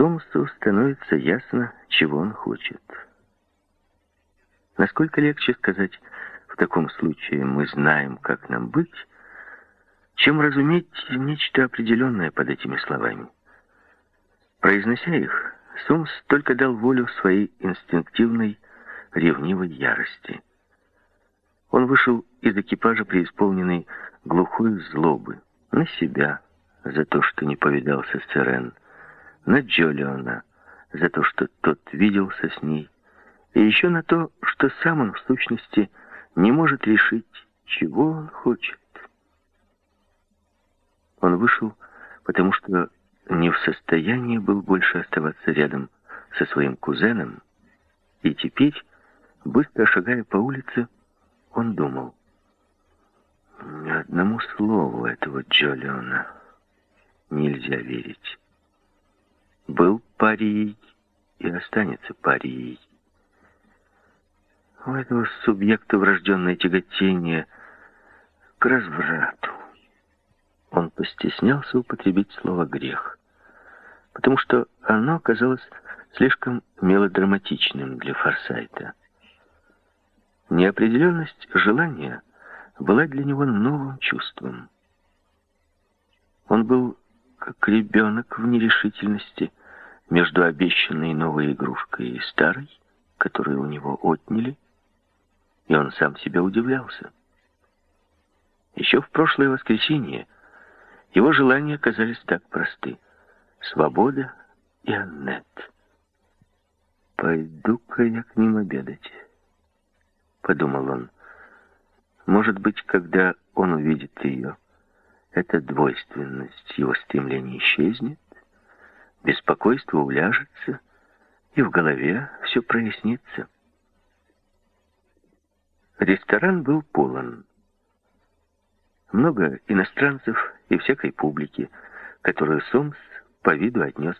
Сомсу становится ясно, чего он хочет. Насколько легче сказать, в таком случае мы знаем, как нам быть, чем разуметь нечто определенное под этими словами. Произнося их, Сомс только дал волю своей инстинктивной, ревнивой ярости. Он вышел из экипажа, преисполненный глухой злобы на себя за то, что не повидался с Сирен, на Джолиона за то, что тот виделся с ней, и еще на то, что сам он в сущности не может решить, чего он хочет. Он вышел, потому что не в состоянии был больше оставаться рядом со своим кузеном, и теперь, быстро шагая по улице, он думал, ни одному слову этого Джолиона нельзя верить. Был парией и останется парией. У этого субъекта врожденное тяготение к разврату. Он постеснялся употребить слово «грех», потому что оно оказалось слишком мелодраматичным для Форсайта. Неопределенность желания была для него новым чувством. Он был как ребенок в нерешительности между обещанной новой игрушкой и старой, которую у него отняли, и он сам себе удивлялся. Еще в прошлое воскресенье его желания казались так просты. Свобода и Аннет. «Пойду-ка я к ним обедать», — подумал он. «Может быть, когда он увидит ее, эта двойственность его стремлений исчезнет, беспокойство уляжется, и в голове все прояснится». Ресторан был полон. Много иностранцев и всякой публики, которую Сомс по виду отнес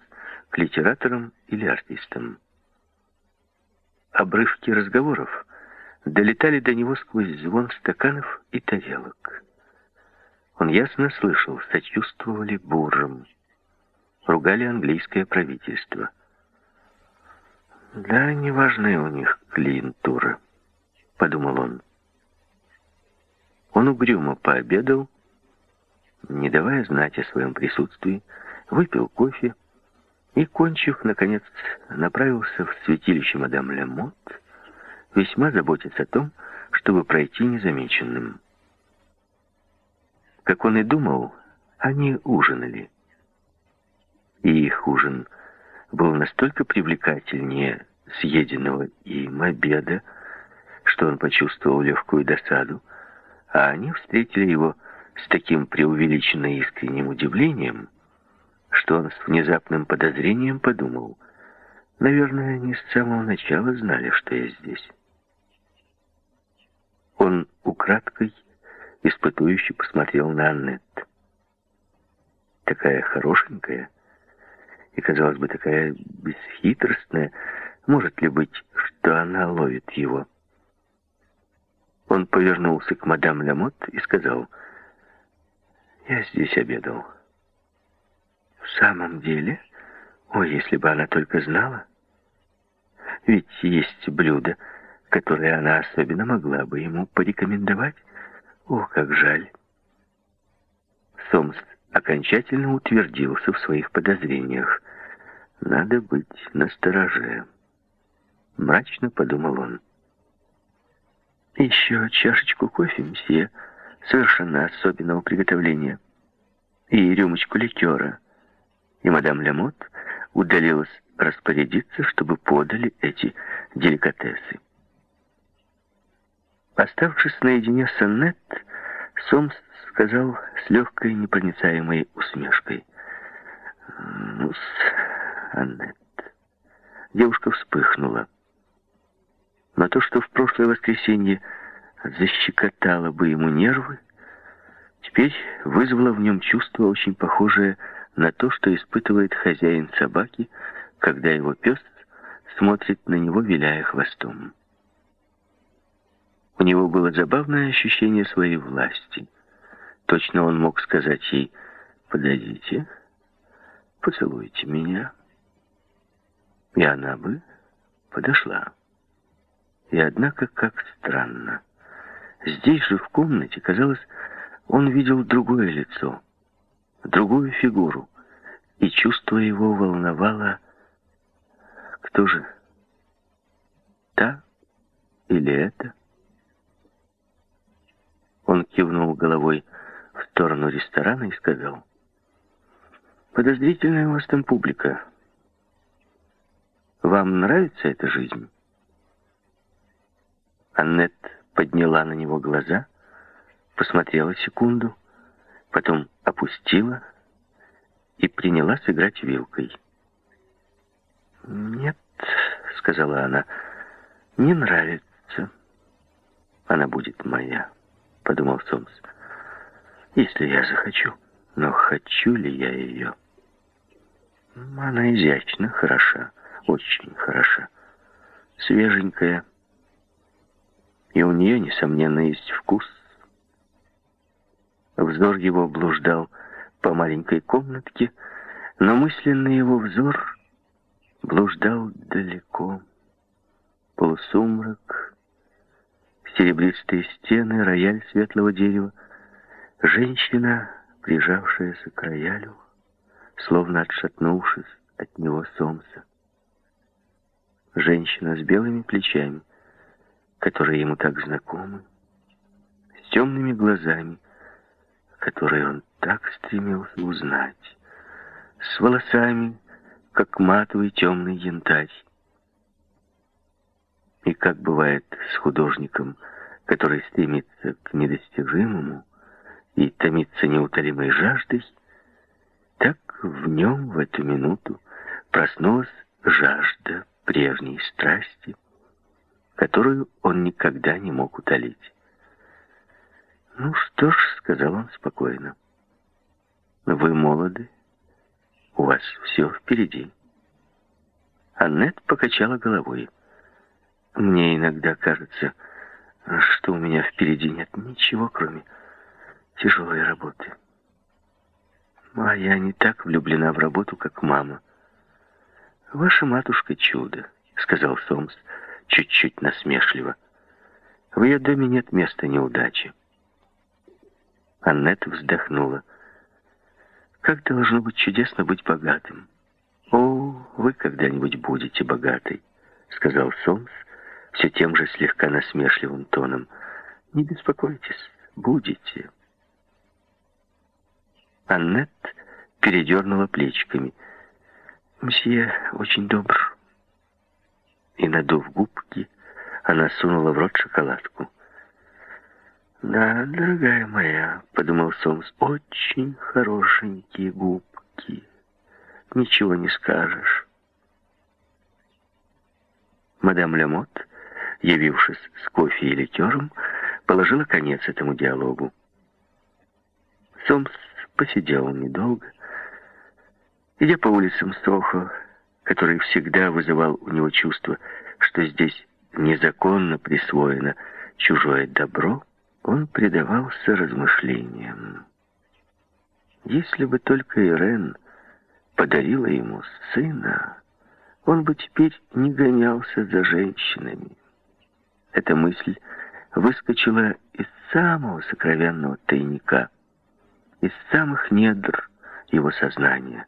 к литераторам или артистам. Обрывки разговоров долетали до него сквозь звон стаканов и тарелок. Он ясно слышал, сочувствовали буржам, ругали английское правительство. Да, неважная у них клиентура подумал он. Он угрюмо пообедал, не давая знать о своем присутствии, выпил кофе и, кончив, наконец, направился в святилище мадам Лемот, весьма заботясь о том, чтобы пройти незамеченным. Как он и думал, они ужинали. И их ужин был настолько привлекательнее съеденного им обеда, что он почувствовал легкую досаду, а они встретили его с таким преувеличенно искренним удивлением, что он с внезапным подозрением подумал, наверное, они с самого начала знали, что я здесь. Он украдкой, испытующе посмотрел на Аннет. Такая хорошенькая и, казалось бы, такая бесхитростная, может ли быть, что она ловит его? Он повернулся к мадам Ламот и сказал, «Я здесь обедал». «В самом деле? О, если бы она только знала! Ведь есть блюдо, которое она особенно могла бы ему порекомендовать. О, как жаль!» Сомс окончательно утвердился в своих подозрениях. «Надо быть настороже», — мрачно подумал он. Еще чашечку кофе, мсье, совершенно особенного приготовления, и рюмочку ликера. И мадам Лямот удалилась распорядиться, чтобы подали эти деликатесы. Оставшись наедине с Аннет, Сомс сказал с легкой непроницаемой усмешкой. ну Аннет». Девушка вспыхнула. Но то, что в прошлое воскресенье защекотало бы ему нервы, теперь вызвало в нем чувство, очень похожее на то, что испытывает хозяин собаки, когда его пес смотрит на него, виляя хвостом. У него было забавное ощущение своей власти. Точно он мог сказать ей «Подойдите, поцелуйте меня». и она бы подошла. И однако, как странно, здесь же в комнате, казалось, он видел другое лицо, другую фигуру, и чувство его волновало, кто же, та или это? Он кивнул головой в сторону ресторана и сказал, «Подозрительная у вас там публика. Вам нравится эта жизнь?» Аннет подняла на него глаза, посмотрела секунду, потом опустила и принялась играть вилкой. «Нет», — сказала она, — «не нравится. Она будет моя», — подумал Сомс, — «если я захочу. Но хочу ли я ее?» Она изящна, хороша, очень хороша, свеженькая, и у нее, несомненно, есть вкус. Взор его блуждал по маленькой комнатке, но мысленный его взор блуждал далеко. Полусумрак, серебристые стены, рояль светлого дерева, женщина, прижавшаяся к роялю, словно отшатнувшись от него солнца. Женщина с белыми плечами, которые ему так знакомы, с темными глазами, которые он так стремился узнать, с волосами, как матовый темный янтарь. И как бывает с художником, который стремится к недостижимому и томится неутолимой жаждой, так в нем в эту минуту проснулась жажда прежней страсти, которую он никогда не мог утолить. «Ну что ж», — сказал он спокойно, — «вы молоды, у вас все впереди». Аннет покачала головой. «Мне иногда кажется, что у меня впереди нет ничего, кроме тяжелой работы. А я не так влюблена в работу, как мама». «Ваша матушка чудо», — сказал Сомс, — чуть-чуть насмешливо. В ее доме нет места неудачи. Аннет вздохнула. Как должно быть чудесно быть богатым. О, вы когда-нибудь будете богатой, сказал Сомс все тем же слегка насмешливым тоном. Не беспокойтесь, будете. Аннет передернула плечиками. «Мсье очень добр и, надув губки, она сунула в рот шоколадку. «Да, дорогая моя», — подумал Сомс, — «очень хорошенькие губки. Ничего не скажешь». Мадам Лемот, явившись с кофе и ликером, положила конец этому диалогу. Сомс посидел недолго. Идя по улицам Сохо, который всегда вызывал у него чувство, что здесь незаконно присвоено чужое добро, он предавался размышлениям. Если бы только Ирен подарила ему сына, он бы теперь не гонялся за женщинами. Эта мысль выскочила из самого сокровенного тайника, из самых недр его сознания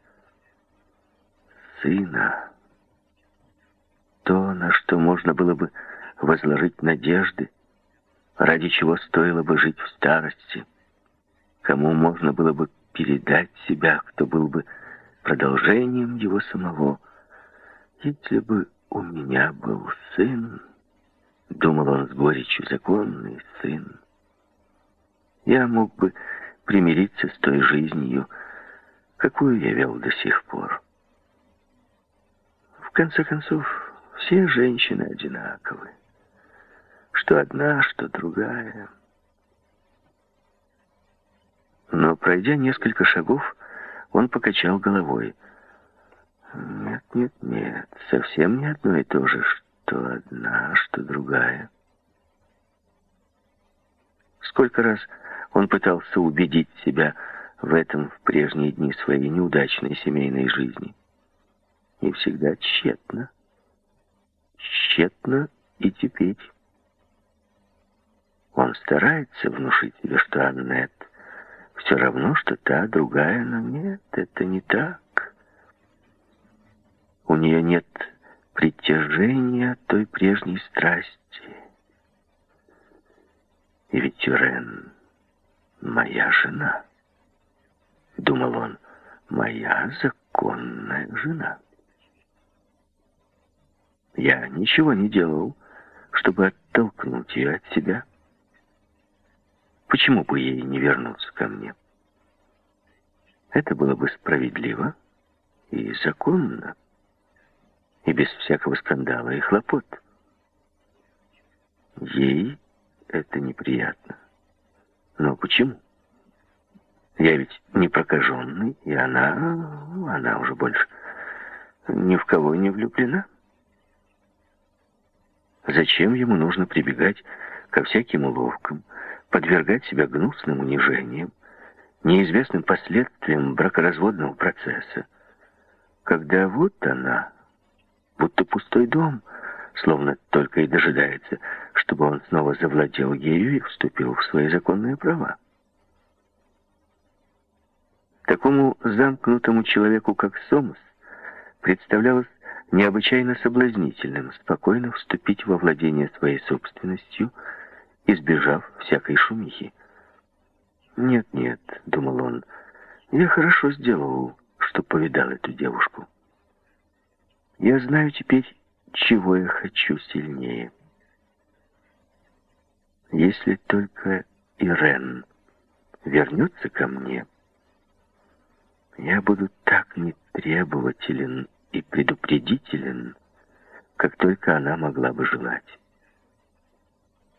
сына. То, на что можно было бы возложить надежды, ради чего стоило бы жить в старости, кому можно было бы передать себя, кто был бы продолжением его самого. Если бы у меня был сын, думал он с горечью, законный сын, я мог бы примириться с той жизнью, какую я вел до сих пор конце концов, все женщины одинаковы. Что одна, что другая. Но, пройдя несколько шагов, он покачал головой. Нет, нет, нет, совсем не одно и то же, что одна, что другая. Сколько раз он пытался убедить себя в этом в прежние дни своей неудачной семейной жизни. И всегда тщетно. Тщетно и теперь. Он старается внушить себе, что Аннет все равно, что та, другая, но нет, это не так. У нее нет притяжения той прежней страсти. И ведь Тюрен моя жена, думал он, моя законная жена. Я ничего не делал, чтобы оттолкнуть ее от себя. Почему бы ей не вернуться ко мне? Это было бы справедливо и законно, и без всякого скандала и хлопот. Ей это неприятно. Но почему? Я ведь не прокаженный, и она, она уже больше ни в кого не влюблена. Зачем ему нужно прибегать ко всяким уловкам, подвергать себя гнусным унижениям, неизвестным последствиям бракоразводного процесса, когда вот она, будто пустой дом, словно только и дожидается, чтобы он снова завладел ею и вступил в свои законные права. Такому замкнутому человеку, как Сомас, представлялось необычайно соблазнительным спокойно вступить во владение своей собственностью, избежав всякой шумихи. «Нет, нет», — думал он, — «я хорошо сделал, что повидал эту девушку. Я знаю теперь, чего я хочу сильнее. Если только Ирен вернется ко мне, я буду так нетребователен и предупредителен, как только она могла бы желать.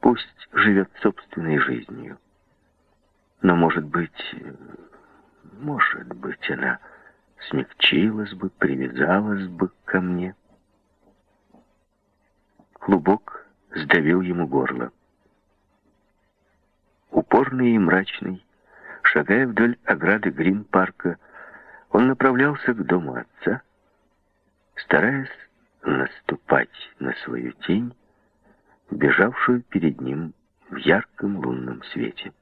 Пусть живет собственной жизнью. Но, может быть, может быть, она смягчилась бы, привязалась бы ко мне. Клубок сдавил ему горло. Упорный и мрачный, шагая вдоль ограды Грин-парка, он направлялся к дому отца, стараясь наступать на свою тень, бежавшую перед ним в ярком лунном свете.